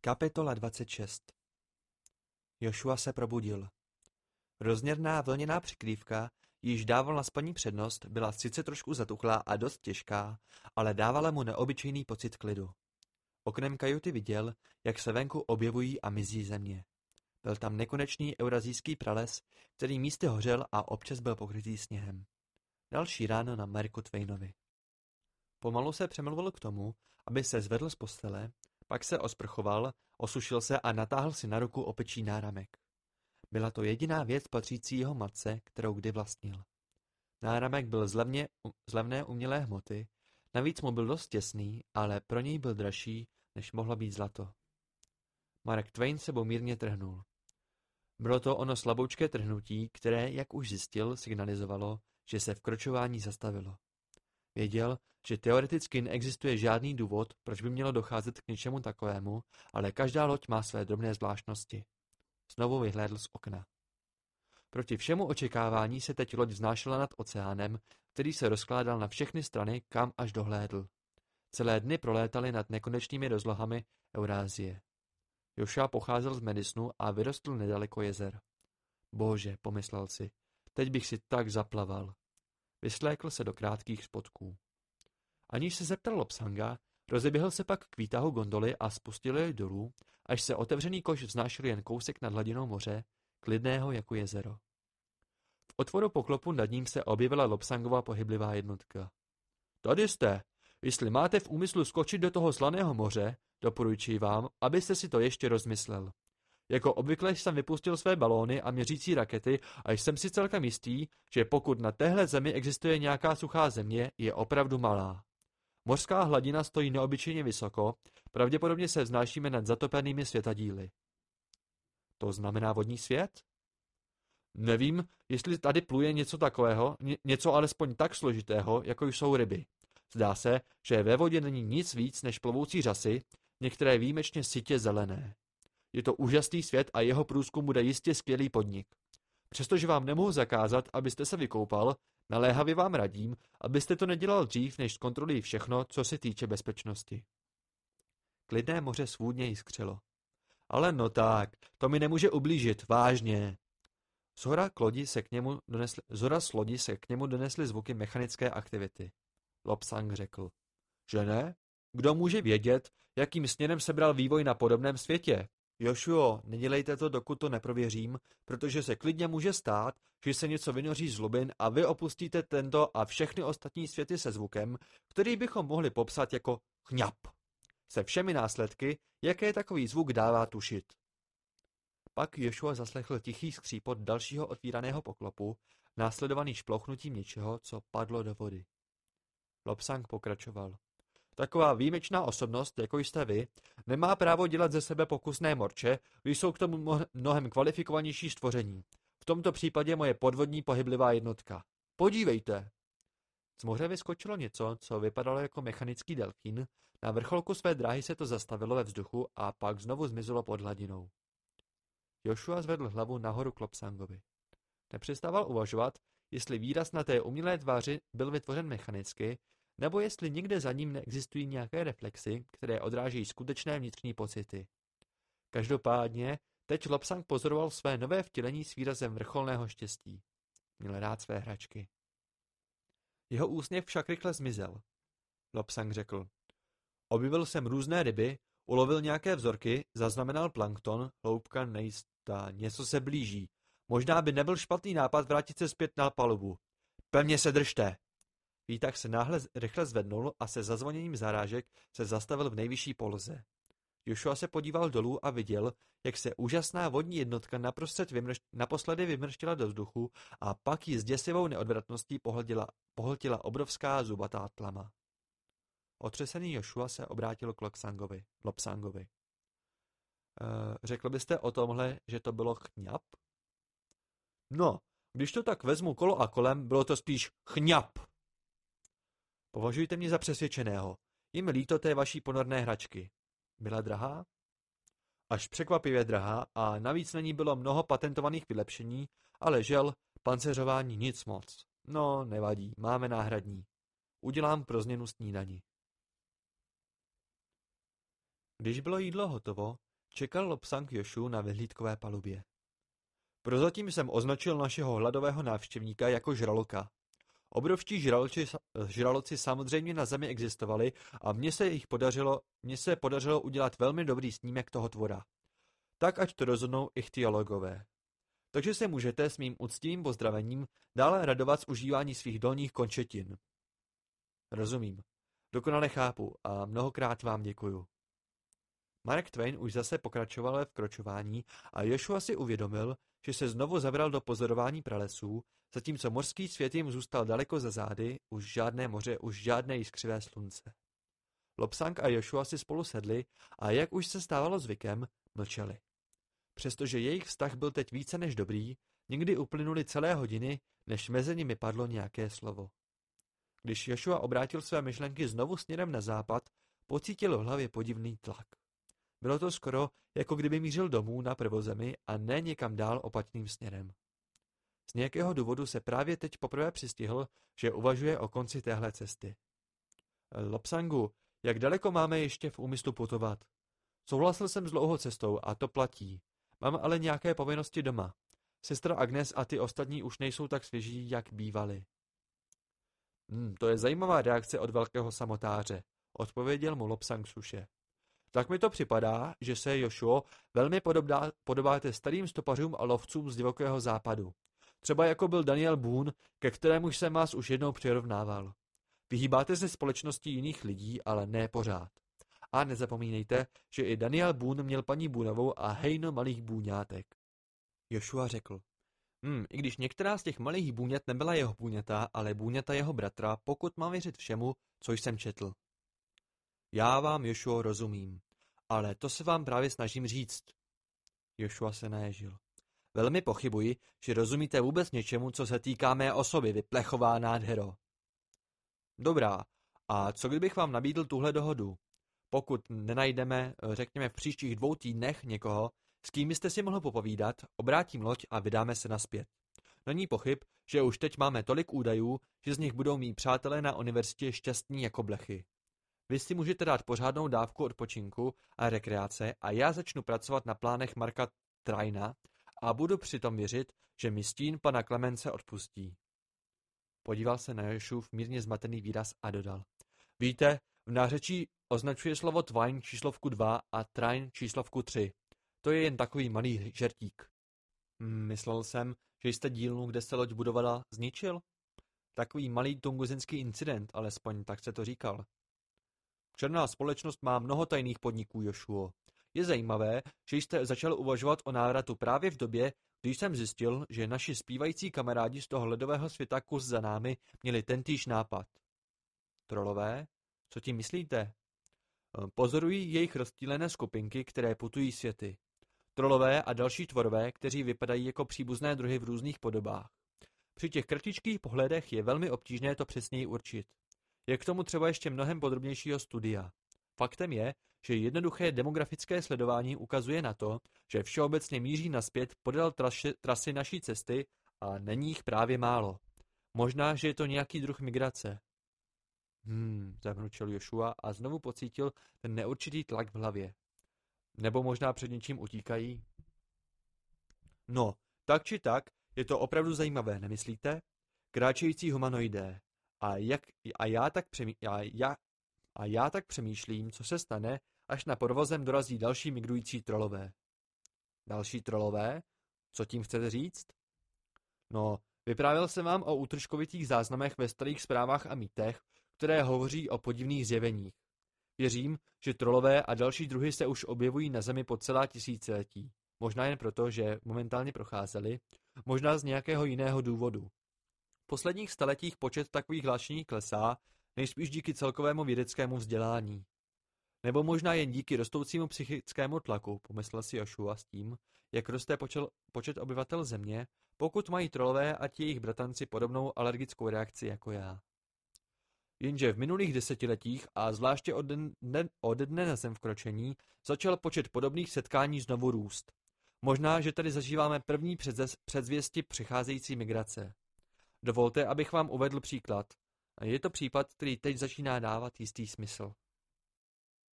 Kapitola 26 Jošua se probudil. Rozměrná vlněná přikrývka, již dával na spaní přednost, byla sice trošku zatuchlá a dost těžká, ale dávala mu neobyčejný pocit klidu. Oknem kajuty viděl, jak se venku objevují a mizí země. Byl tam nekonečný eurazijský prales, který místy hořel a občas byl pokrytý sněhem. Další ráno na Marku Twainovi. Pomalu se přemluvil k tomu, aby se zvedl z postele, pak se osprchoval, osušil se a natáhl si na ruku opečí náramek. Byla to jediná věc patřící jeho matce, kterou kdy vlastnil. Náramek byl z, levně, z levné umělé hmoty, navíc mu byl dost těsný, ale pro něj byl dražší, než mohlo být zlato. Mark Twain sebou mírně trhnul. Bylo to ono slaboučké trhnutí, které, jak už zjistil, signalizovalo, že se vkročování zastavilo. Věděl, že teoreticky neexistuje žádný důvod, proč by mělo docházet k něčemu takovému, ale každá loď má své drobné zvláštnosti. Znovu vyhlédl z okna. Proti všemu očekávání se teď loď vznášela nad oceánem, který se rozkládal na všechny strany, kam až dohlédl. Celé dny prolétaly nad nekonečnými rozlohami Eurázie. Joša pocházel z Medisnu a vyrostl nedaleko jezer. Bože, pomyslel si, teď bych si tak zaplaval. Vyslékl se do krátkých spodků. Aniž se zeptal Lopsanga, rozeběhl se pak k výtahu gondoly a spustil jej dolů, až se otevřený koš vznášel jen kousek nad hladinou moře, klidného jako jezero. V otvoru poklopu nad ním se objevila Lopsangová pohyblivá jednotka. Tady jste. Jestli máte v úmyslu skočit do toho slaného moře, doporučuji vám, abyste si to ještě rozmyslel. Jako obvykle jsem vypustil své balóny a měřící rakety a jsem si celkem jistý, že pokud na téhle zemi existuje nějaká suchá země, je opravdu malá. Mořská hladina stojí neobyčejně vysoko, pravděpodobně se vznášíme nad zatopenými světadíly. To znamená vodní svět? Nevím, jestli tady pluje něco takového, něco alespoň tak složitého, jako jsou ryby. Zdá se, že ve vodě není nic víc než plovoucí řasy, některé výjimečně sitě zelené. Je to úžasný svět a jeho průzkum bude jistě skvělý podnik. Přestože vám nemohu zakázat, abyste se vykoupal, naléhavě vám radím, abyste to nedělal dřív, než zkontrolují všechno, co se týče bezpečnosti. Klidné moře svůdně jiskřilo. Ale no tak, to mi nemůže ublížit, vážně. Zhora, k lodi se k němu donesli, zhora z lodi se k němu donesly zvuky mechanické aktivity. Lopsang řekl. Že ne? Kdo může vědět, jakým směrem se bral vývoj na podobném světě? Jošuo, nedělejte to, dokud to neprověřím, protože se klidně může stát, že se něco vynoří z hlubin a vy opustíte tento a všechny ostatní světy se zvukem, který bychom mohli popsat jako chňap. Se všemi následky, jaké takový zvuk dává tušit. Pak Jošua zaslechl tichý skřípot dalšího otvíraného poklopu, následovaný šplochnutím něčeho, co padlo do vody. Lopsang pokračoval. Taková výjimečná osobnost, jako jste vy, nemá právo dělat ze sebe pokusné morče, když jsou k tomu mnohem kvalifikovanější stvoření. V tomto případě moje podvodní pohyblivá jednotka. Podívejte! Z moře vyskočilo něco, co vypadalo jako mechanický delfín, na vrcholku své dráhy se to zastavilo ve vzduchu a pak znovu zmizelo pod hladinou. Joshua zvedl hlavu nahoru k Lopsangovi. Nepřestával uvažovat, jestli výraz na té umělé tváři byl vytvořen mechanicky, nebo jestli někde za ním neexistují nějaké reflexy, které odrážejí skutečné vnitřní pocity. Každopádně, teď Lopsang pozoroval své nové vtělení s výrazem vrcholného štěstí. Měl rád své hračky. Jeho úsměv však rychle zmizel. Lopsang řekl. Objevil jsem různé ryby, ulovil nějaké vzorky, zaznamenal plankton, hloubka nejistá, něco se blíží. Možná by nebyl špatný nápad vrátit se zpět na palubu. Pevně se držte! Výtah se náhle rychle zvednul a se zazvoněním zarážek se zastavil v nejvyšší poloze. Joshua se podíval dolů a viděl, jak se úžasná vodní jednotka naprostřed vymrš- naposledy vymrštila do vzduchu a pak ji s děsivou neodvratností pohltila, pohltila obrovská zubatá tlama. Otřesený Joshua se obrátil k Loksangovi, Lopsangovi. E, řekl byste o tomhle, že to bylo chňap? No, když to tak vezmu kolo a kolem, bylo to spíš chňap. Považujte mě za přesvědčeného. Je mi líto té vaší ponorné hračky. Byla drahá? Až překvapivě drahá a navíc na ní bylo mnoho patentovaných vylepšení, ale žel, panceřování nic moc. No, nevadí, máme náhradní. Udělám pro změnu snídani. Když bylo jídlo hotovo, Čekal Lobsang Jošu na vyhlídkové palubě. Prozatím jsem označil našeho hladového návštěvníka jako žraloka. Obrovští žraloci, žraloci samozřejmě na Zemi existovali a mně se jich podařilo, mně se podařilo udělat velmi dobrý snímek toho tvora. Tak ať to rozhodnou ichtiologové. Takže se můžete s mým úctivým pozdravením dále radovat z užívání svých dolních končetin. Rozumím. Dokonale chápu a mnohokrát vám děkuju. Mark Twain už zase pokračoval ve vkročování a Joshua si uvědomil, že se znovu zabral do pozorování pralesů, zatímco mořský svět jim zůstal daleko za zády, už žádné moře, už žádné jiskřivé slunce. Lobsang a Joshua si spolu sedli a jak už se stávalo zvykem, mlčeli. Přestože jejich vztah byl teď více než dobrý, někdy uplynuly celé hodiny, než mezi nimi padlo nějaké slovo. Když Joshua obrátil své myšlenky znovu směrem na západ, pocítil v hlavě podivný tlak. Bylo to skoro, jako kdyby mířil domů na prvozemi a ne někam dál opačným směrem. Z nějakého důvodu se právě teď poprvé přistihl, že uvažuje o konci téhle cesty. Lopsangu, jak daleko máme ještě v úmyslu putovat? Souhlasil jsem s dlouhou cestou a to platí. Mám ale nějaké povinnosti doma. Sestra Agnes a ty ostatní už nejsou tak svěží, jak bývali. Hmm, to je zajímavá reakce od velkého samotáře, odpověděl mu Lopsang suše. Tak mi to připadá, že se, Jošuo, velmi podobá, podobáte starým stopařům a lovcům z divokého západu. Třeba jako byl Daniel Boone, ke kterému jsem vás už jednou přirovnával. Vyhýbáte se společnosti jiných lidí, ale ne pořád. A nezapomínejte, že i Daniel Boone měl paní Boonovou a hejno malých bůňátek. Joshua řekl. Hmm, i když některá z těch malých bůňat nebyla jeho bůňata, ale bůňata jeho bratra, pokud mám věřit všemu, co jsem četl. Já vám, Joshua, rozumím, ale to se vám právě snažím říct. Joshua se naježil. Velmi pochybuji, že rozumíte vůbec něčemu, co se týká mé osoby, vyplechová nádhero. Dobrá, a co kdybych vám nabídl tuhle dohodu? Pokud nenajdeme, řekněme v příštích dvou týdnech někoho, s kým byste si mohl popovídat, obrátím loď a vydáme se naspět. Není pochyb, že už teď máme tolik údajů, že z nich budou mý přátelé na univerzitě šťastní jako blechy. Vy si můžete dát pořádnou dávku odpočinku a rekreace a já začnu pracovat na plánech Marka Trajna a budu přitom věřit, že mi stín pana Klemence odpustí. Podíval se na Jošův mírně zmatený výraz a dodal. Víte, v nářečí označuje slovo Twine číslovku 2 a Trine číslovku 3. To je jen takový malý žertík. Hmm, myslel jsem, že jste dílnu, kde se loď budovala, zničil? Takový malý tunguzinský incident, alespoň tak se to říkal. Černá společnost má mnoho tajných podniků, Jošuo. Je zajímavé, že jste začal uvažovat o návratu právě v době, když jsem zjistil, že naši zpívající kamarádi z toho ledového světa kus za námi měli tentýž nápad. Trolové? Co tím myslíte? Pozorují jejich rozptýlené skupinky, které putují světy. Trolové a další tvorové, kteří vypadají jako příbuzné druhy v různých podobách. Při těch kratičkých pohledech je velmi obtížné to přesněji určit. Je k tomu třeba ještě mnohem podrobnějšího studia. Faktem je, že jednoduché demografické sledování ukazuje na to, že všeobecně míří naspět podél trasy, naší cesty a není jich právě málo. Možná, že je to nějaký druh migrace. Hmm, zamručil Joshua a znovu pocítil ten neurčitý tlak v hlavě. Nebo možná před něčím utíkají? No, tak či tak, je to opravdu zajímavé, nemyslíte? Kráčející humanoidé. A, jak, a, já tak přemý, a, já, a já tak přemýšlím, co se stane, až na podvozem dorazí další migrující trolové. Další trolové? Co tím chcete říct? No, vyprávěl jsem vám o útržkovitých záznamech ve starých zprávách a mýtech, které hovoří o podivných zjeveních. Věřím, že trolové a další druhy se už objevují na Zemi po celá tisíciletí. Možná jen proto, že momentálně procházeli, možná z nějakého jiného důvodu. Posledních staletích počet takových hlášení klesá, nejspíš díky celkovému vědeckému vzdělání. Nebo možná jen díky rostoucímu psychickému tlaku, pomyslel si Joshua s tím, jak roste počel, počet obyvatel země, pokud mají trolové a ti jejich bratanci podobnou alergickou reakci jako já. Jenže v minulých desetiletích a zvláště od, dne, od dne na zem vkročení začal počet podobných setkání znovu růst. Možná, že tady zažíváme první předzvěsti přicházející migrace. Dovolte, abych vám uvedl příklad. Je to případ, který teď začíná dávat jistý smysl.